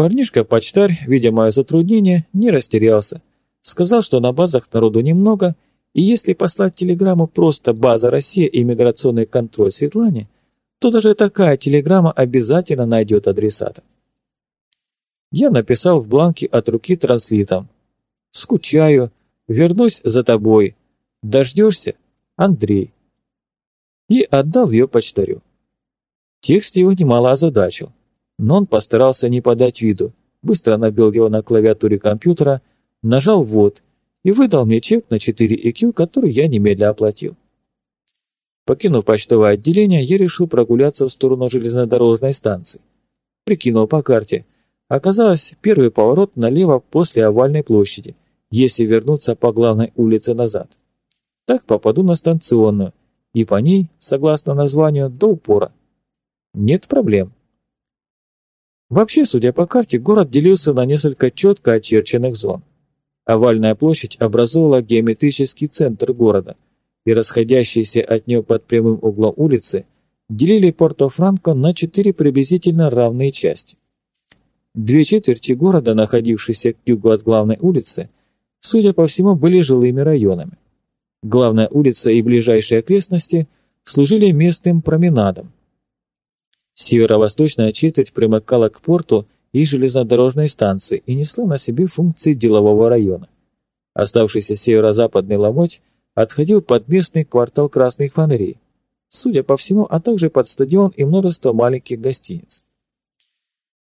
Парнишка-почтарь, видя мое затруднение, не растерялся. Сказал, что на базах народу немного, и если послать телеграмму просто «База Россия. Иммиграционный контроль Светлане», то даже такая телеграмма обязательно найдет адресата. Я написал в бланке от руки транслитом. «Скучаю. Вернусь за тобой. Дождешься? Андрей». И отдал ее почтарю. Текст его немало озадачил, но он постарался не подать виду, быстро набил его на клавиатуре компьютера, нажал «Ввод» и выдал мне чек на 4 ЭКЮ, который я немедля оплатил. Покинув почтовое отделение, я решил прогуляться в сторону железнодорожной станции. Прикинул по карте. Оказалось, первый поворот налево после овальной площади, если вернуться по главной улице назад. Так попаду на станционную, и по ней, согласно названию, до упора. Нет проблем. Вообще, судя по карте, город делился на несколько четко очерченных зон. Овальная площадь образовывала геометрический центр города, и расходящиеся от нее под прямым углом улицы делили Порто-Франко на четыре приблизительно равные части. Две четверти города, находившиеся к югу от главной улицы, судя по всему, были жилыми районами. Главная улица и ближайшие окрестности служили местным променадом. Северо-восточная четверть примыкала к порту и железнодорожной станции и несла на себе функции делового района. Оставшийся северо-западный ломоть отходил под местный квартал красных фонарей, судя по всему, а также под стадион и множество маленьких гостиниц.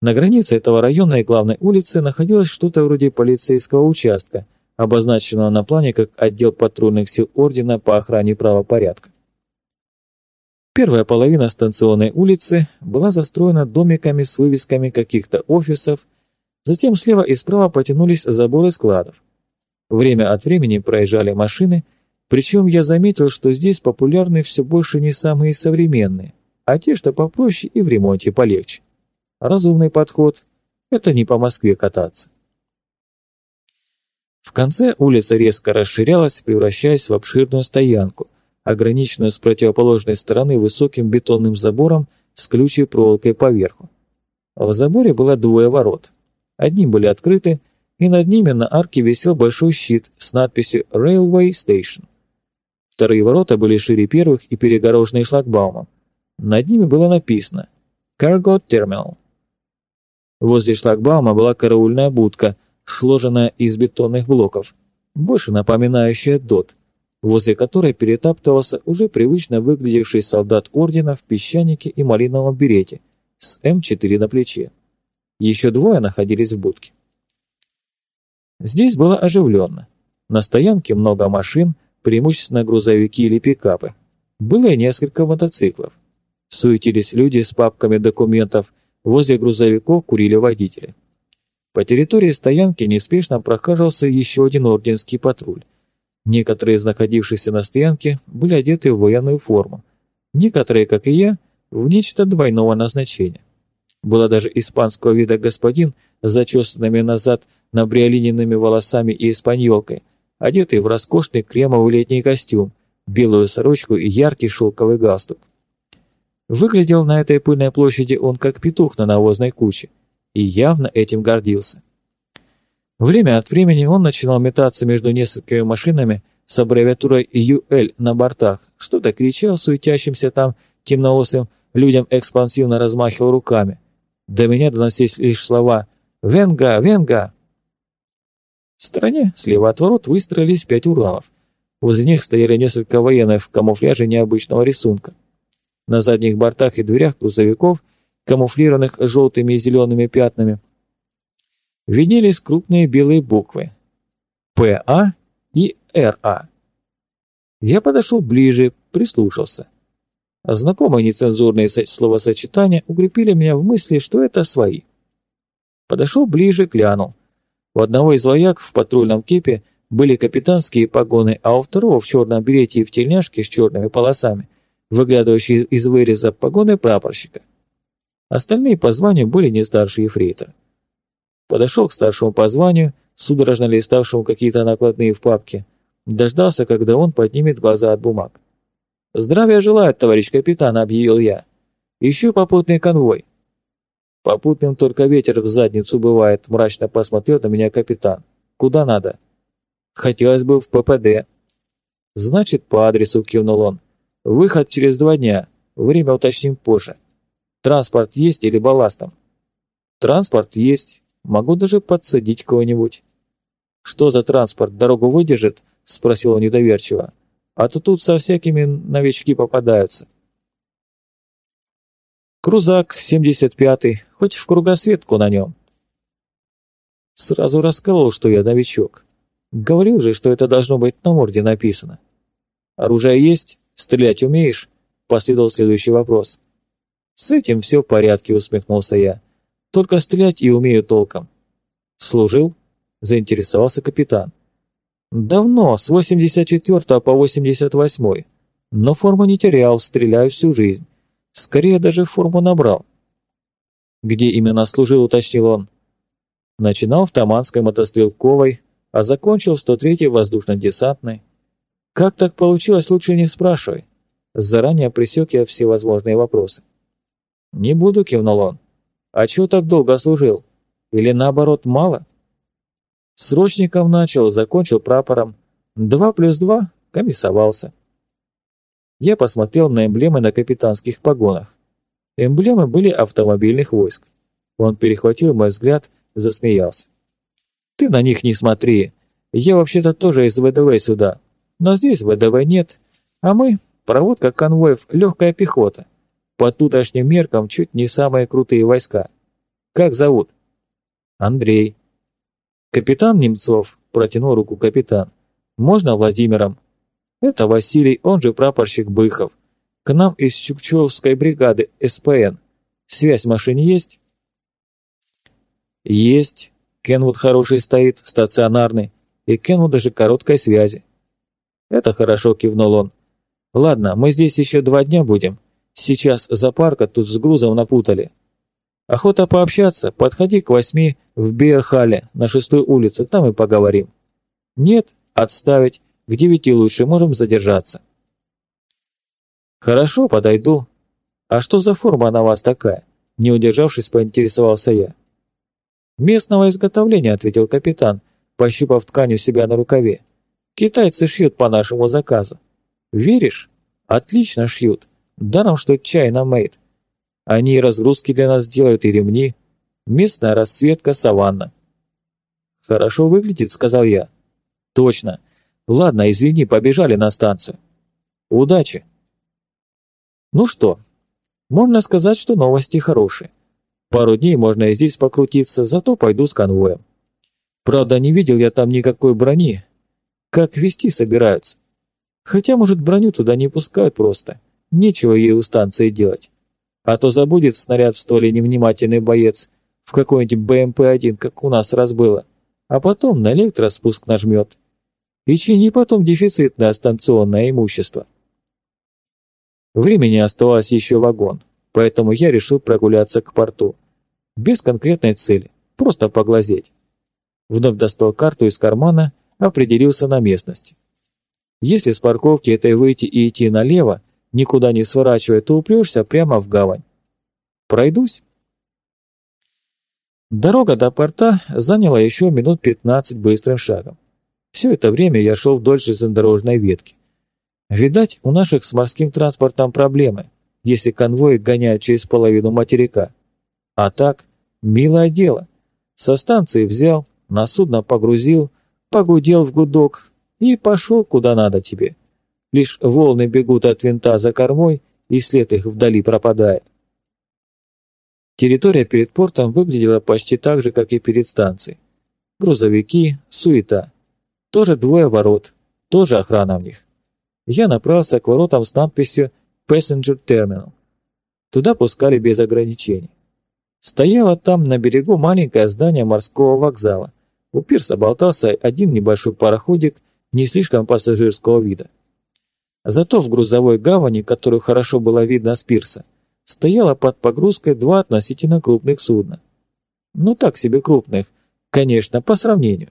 На границе этого района и главной улицы находилось что-то вроде полицейского участка, обозначенного на плане как отдел патрульных сил ордена по охране правопорядка. Первая половина станционной улицы была застроена домиками с вывесками каких-то офисов, затем слева и справа потянулись заборы складов. Время от времени проезжали машины, причем я заметил, что здесь популярны все больше не самые современные, а те, что попроще и в ремонте полегче. Разумный подход – это не по Москве кататься. В конце улица резко расширялась, превращаясь в обширную стоянку – ограниченную с противоположной стороны высоким бетонным забором с ключей проволокой поверху. В заборе было двое ворот. Одни были открыты, и над ними на арке висел большой щит с надписью «Railway Station». Вторые ворота были шире первых и перегороженные шлагбаумом. Над ними было написано «Cargo Terminal». Возле шлагбаума была караульная будка, сложенная из бетонных блоков, больше напоминающая дот, возле которой перетаптывался уже привычно выглядевший солдат ордена в песчанике и малиновом берете с М4 на плече. Еще двое находились в будке. Здесь было оживленно. На стоянке много машин, преимущественно грузовики или пикапы. Было и несколько мотоциклов. Суетились люди с папками документов, возле грузовиков курили водители. По территории стоянки неспешно прохаживался еще один орденский патруль. Некоторые из находившихся на стоянке были одеты в военную форму, некоторые, как и я, в нечто двойного назначения. Было даже испанского вида господин с зачесанными назад набриолиненными волосами и испаньолкой, одетый в роскошный кремовый летний костюм, белую сорочку и яркий шелковый галстук. Выглядел на этой пыльной площади он как петух на навозной куче, и явно этим гордился. Время от времени он начинал метаться между несколькими машинами с аббревиатурой UL на бортах, что-то кричал суетящимся там темноусым людям экспансивно размахивал руками. До меня доносились лишь слова «Венга! Венга!». В стороне, слева от ворот, выстроились пять Уралов. Возле них стояли несколько военных в камуфляже необычного рисунка. На задних бортах и дверях грузовиков, камуфлированных желтыми и зелеными пятнами, виднелись крупные белые буквы «ПА» и «РА». Я подошел ближе, прислушался. Знакомые нецензурные словосочетания укрепили меня в мысли, что это свои. Подошел ближе, глянул. У одного из вояк в патрульном кепе были капитанские погоны, а у второго в черном берете и в тельняшке с черными полосами, выглядывающие из выреза погоны прапорщика. Остальные по званию были не старше ефрейтора подошел к старшему по званию, судорожно листавшему какие-то накладные в папке, дождался, когда он поднимет глаза от бумаг. «Здравия желаю, товарищ капитан», — объявил я. «Ищу попутный конвой». Попутным только ветер в задницу бывает, мрачно посмотрел на меня капитан. Куда надо? Хотелось бы в ППД. Значит, по адресу кивнул он. Выход через два дня. Время уточним позже. Транспорт есть или балластом? Транспорт есть. Могу даже подсадить кого-нибудь. Что за транспорт, дорогу выдержит? Спросил он недоверчиво. А то тут со всякими новички попадаются. Крузак 75-й, хоть в кругосветку на нем. Сразу расколол, что я новичок. Говорил же, что это должно быть на морде написано. Оружие есть? Стрелять умеешь? Последовал следующий вопрос. С этим все в порядке, усмехнулся я. Только стрелять и умею толком. Служил? Заинтересовался капитан. Давно, с 84 по 88 но форму не терял, стреляю всю жизнь. Скорее даже форму набрал. Где именно служил, уточнил он. Начинал в Таманской мотострелковой, а закончил в 103-й воздушно-десантной. Как так получилось, лучше не спрашивай. Заранее пресек я всевозможные вопросы. «Не буду», — кивнул он. «А чего так долго служил? Или наоборот, мало?» Срочником начал, закончил прапором. Два плюс два — комиссовался. Я посмотрел на эмблемы на капитанских погонах. Эмблемы были автомобильных войск. Он перехватил мой взгляд, засмеялся. «Ты на них не смотри. Я вообще-то тоже из ВДВ сюда. Но здесь ВДВ нет, а мы — проводка конвоев, легкая пехота. По тутошним меркам чуть не самые крутые войска. Как зовут?» «Андрей». «Капитан Немцов», — протянул руку капитан. «Можно Владимиром?» Это Василий, он же прапорщик Быхов. К нам из Чукчевской бригады СПН. Связь в машине есть? Есть. Кенвуд хороший стоит, стационарный. И Кенвуд даже короткой связи. Это хорошо, кивнул он. Ладно, мы здесь еще два дня будем. Сейчас за парка тут с грузом напутали. Охота пообщаться, подходи к восьми в Бейерхале на шестой улице, там и поговорим. Нет, отставить. К девяти лучше, можем задержаться. Хорошо, подойду. А что за форма на вас такая? Не удержавшись, поинтересовался я. Местного изготовления, ответил капитан, пощупав ткань у себя на рукаве. Китайцы шьют по нашему заказу. Веришь? Отлично шьют. Даром, что чайно мейд. Они разгрузки для нас делают, и ремни. Местная расцветка саванна. Хорошо выглядит, сказал я. Точно. Ладно, извини, побежали на станцию. Удачи. Ну что, можно сказать, что новости хорошие. Пару дней можно и здесь покрутиться, зато пойду с конвоем. Правда, не видел я там никакой брони. Как вести собираются? Хотя, может, броню туда не пускают просто. Нечего ей у станции делать. А то забудет снаряд в стволе невнимательный боец в какой-нибудь БМП-1, как у нас раз было. А потом на электроспуск нажмет и чини потом дефицитное станционное имущество. Времени оставалось еще вагон, поэтому я решил прогуляться к порту. Без конкретной цели, просто поглазеть. Вновь достал карту из кармана, определился на местности. Если с парковки этой выйти и идти налево, никуда не сворачивая, то упрешься прямо в гавань. Пройдусь. Дорога до порта заняла еще минут 15 быстрым шагом. Все это время я шел вдоль железнодорожной ветки. Видать, у наших с морским транспортом проблемы, если конвои гоняют через половину материка. А так, милое дело. Со станции взял, на судно погрузил, погудел в гудок и пошел куда надо тебе. Лишь волны бегут от винта за кормой, и след их вдали пропадает. Территория перед портом выглядела почти так же, как и перед станцией. Грузовики, суета. Тоже двое ворот, тоже охрана в них. Я направился к воротам с надписью «Passenger Terminal». Туда пускали без ограничений. Стояло там на берегу маленькое здание морского вокзала. У пирса болтался один небольшой пароходик не слишком пассажирского вида. Зато в грузовой гавани, которую хорошо было видно с пирса, стояло под погрузкой два относительно крупных судна. Ну так себе крупных, конечно, по сравнению.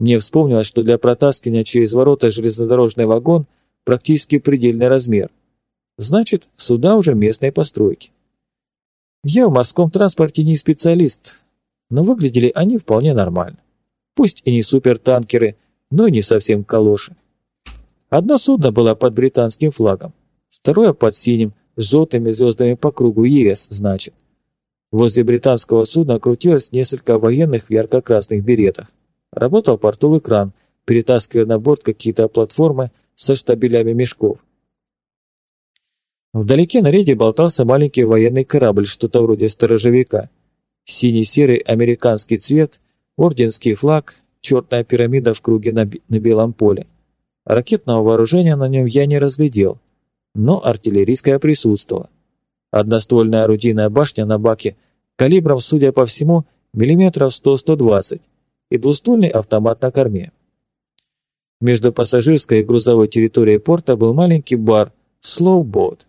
Мне вспомнилось, что для протаскивания через ворота железнодорожный вагон практически предельный размер. Значит, сюда уже местной постройки. Я в морском транспорте не специалист, но выглядели они вполне нормально. Пусть и не супертанкеры, но и не совсем калоши. Одно судно было под британским флагом, второе под синим, с желтыми звездами по кругу ЕС, значит. Возле британского судна крутилось несколько военных в ярко-красных беретах. Работал портовый кран, перетаскивая на борт какие-то платформы со штабелями мешков. Вдалеке на рейде болтался маленький военный корабль, что-то вроде сторожевика. Синий-серый американский цвет, орденский флаг, черная пирамида в круге на, на белом поле. Ракетного вооружения на нем я не разглядел, но артиллерийское присутствовало. Одноствольная орудийная башня на баке калибром, судя по всему, миллиметров 100-120 и двуствольный автомат на корме. Между пассажирской и грузовой территорией порта был маленький бар «Slow Boat».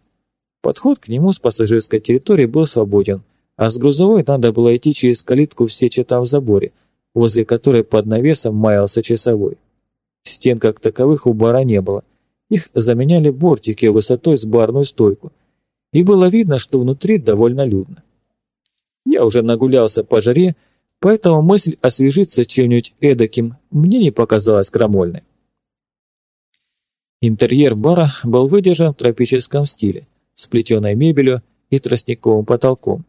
Подход к нему с пассажирской территории был свободен, а с грузовой надо было идти через калитку в сечета в заборе, возле которой под навесом маялся часовой. Стен как таковых у бара не было. Их заменяли бортики высотой с барную стойку. И было видно, что внутри довольно людно. Я уже нагулялся по жаре, поэтому мысль освежиться чем-нибудь эдаким мне не показалась крамольной. Интерьер бара был выдержан в тропическом стиле, с плетеной мебелью и тростниковым потолком.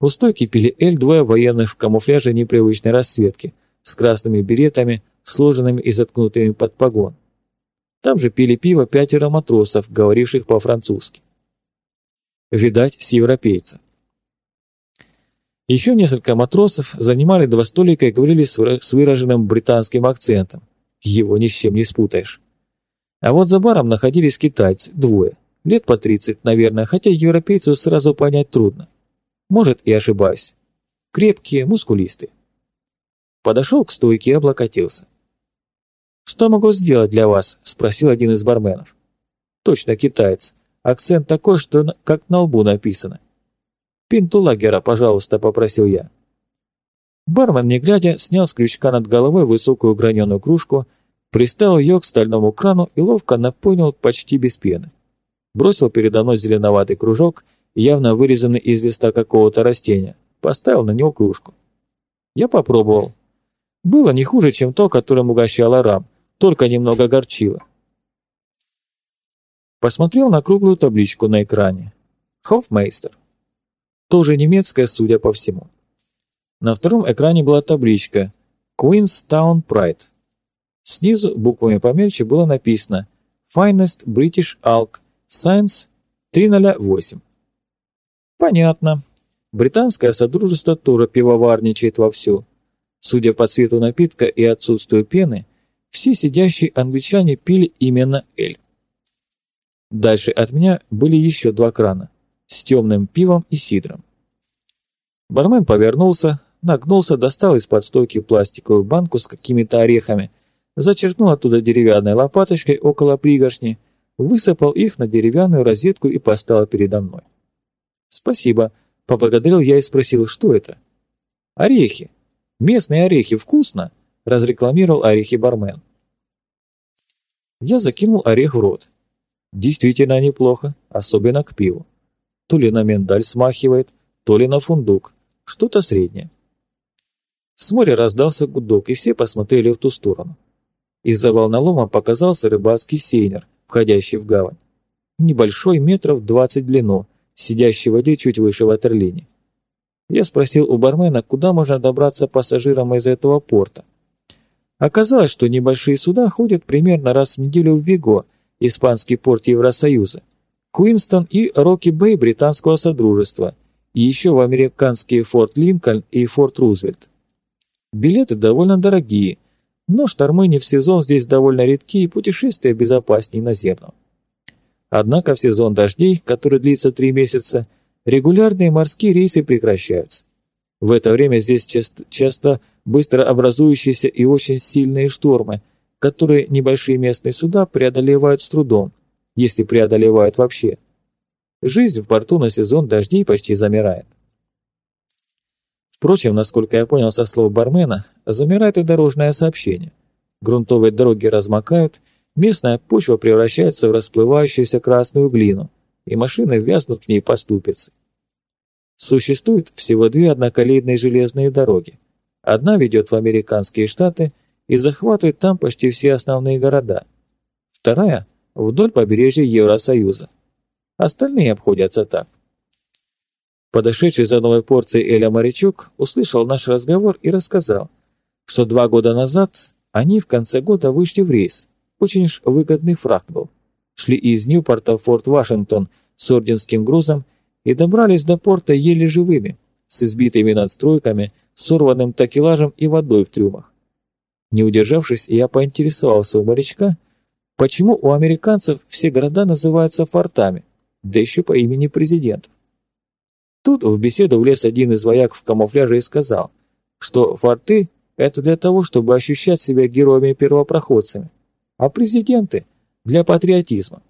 У стойки пили эль двое военных в камуфляже непривычной расцветки, с красными беретами, сложенными и заткнутыми под погон. Там же пили пиво пятеро матросов, говоривших по-французски. Видать, с европейца. Еще несколько матросов занимали два столика и говорили с выраженным британским акцентом. Его ни с чем не спутаешь. А вот за баром находились китайцы, двое. Лет по тридцать, наверное, хотя европейцу сразу понять трудно. Может, и ошибаюсь. Крепкие, мускулистые. Подошел к стойке и облокотился. «Что могу сделать для вас?» – спросил один из барменов. «Точно китаец. Акцент такой, что как на лбу написано. «Пинту лагера, пожалуйста», — попросил я. Бармен, не глядя, снял с крючка над головой высокую граненую кружку, приставил ее к стальному крану и ловко напонял почти без пены. Бросил передо мной зеленоватый кружок, явно вырезанный из листа какого-то растения, поставил на него кружку. Я попробовал. Было не хуже, чем то, которым угощал Арам, только немного горчило. Посмотрел на круглую табличку на экране. Хофмейстер. Тоже немецкая, судя по всему. На втором экране была табличка Queenstown Pride. Снизу буквами помельче было написано Finest British Alk Science 308. Понятно. Британское содружество тоже пивоварничает вовсю. Судя по цвету напитка и отсутствию пены, все сидящие англичане пили именно эль. Дальше от меня были еще два крана с темным пивом и сидром. Бармен повернулся, нагнулся, достал из-под стойки пластиковую банку с какими-то орехами, зачерпнул оттуда деревянной лопаточкой около пригоршни, высыпал их на деревянную розетку и поставил передо мной. «Спасибо», — поблагодарил я и спросил, что это. «Орехи. Местные орехи. Вкусно», — разрекламировал орехи бармен. Я закинул орех в рот. Действительно неплохо, особенно к пиву. То ли на миндаль смахивает, то ли на фундук. Что-то среднее. С моря раздался гудок, и все посмотрели в ту сторону. Из-за волнолома показался рыбацкий сейнер, входящий в гавань. Небольшой, метров двадцать длину, сидящий в воде чуть выше ватерлини. Я спросил у бармена, куда можно добраться пассажирам из этого порта. Оказалось, что небольшие суда ходят примерно раз в неделю в Виго, испанский порт Евросоюза, Куинстон и Рокки-Бэй британского Содружества, и еще в американские Форт Линкольн и Форт Рузвельт. Билеты довольно дорогие, но штормы не в сезон здесь довольно редки и путешествия безопаснее наземного. Однако в сезон дождей, который длится три месяца, регулярные морские рейсы прекращаются. В это время здесь часто, часто быстро образующиеся и очень сильные штормы, которые небольшие местные суда преодолевают с трудом, если преодолевают вообще. Жизнь в порту на сезон дождей почти замирает. Впрочем, насколько я понял со слов бармена, замирает и дорожное сообщение. Грунтовые дороги размокают, местная почва превращается в расплывающуюся красную глину, и машины вязнут в ней по ступице. Существует всего две одноколейные железные дороги. Одна ведет в американские штаты и захватывает там почти все основные города. Вторая – вдоль побережья Евросоюза. Остальные обходятся так. Подошедший за новой порцией Эля морячок услышал наш разговор и рассказал, что два года назад они в конце года вышли в рейс. Очень уж выгодный фракт был. Шли из Ньюпорта в Форт Вашингтон с орденским грузом и добрались до порта еле живыми, с избитыми надстройками, сорванным такелажем и водой в трюмах. Не удержавшись, я поинтересовался у морячка, почему у американцев все города называются фортами, да еще по имени президента. Тут в беседу влез один из вояк в камуфляже и сказал, что форты – это для того, чтобы ощущать себя героями-первопроходцами, а президенты – для патриотизма.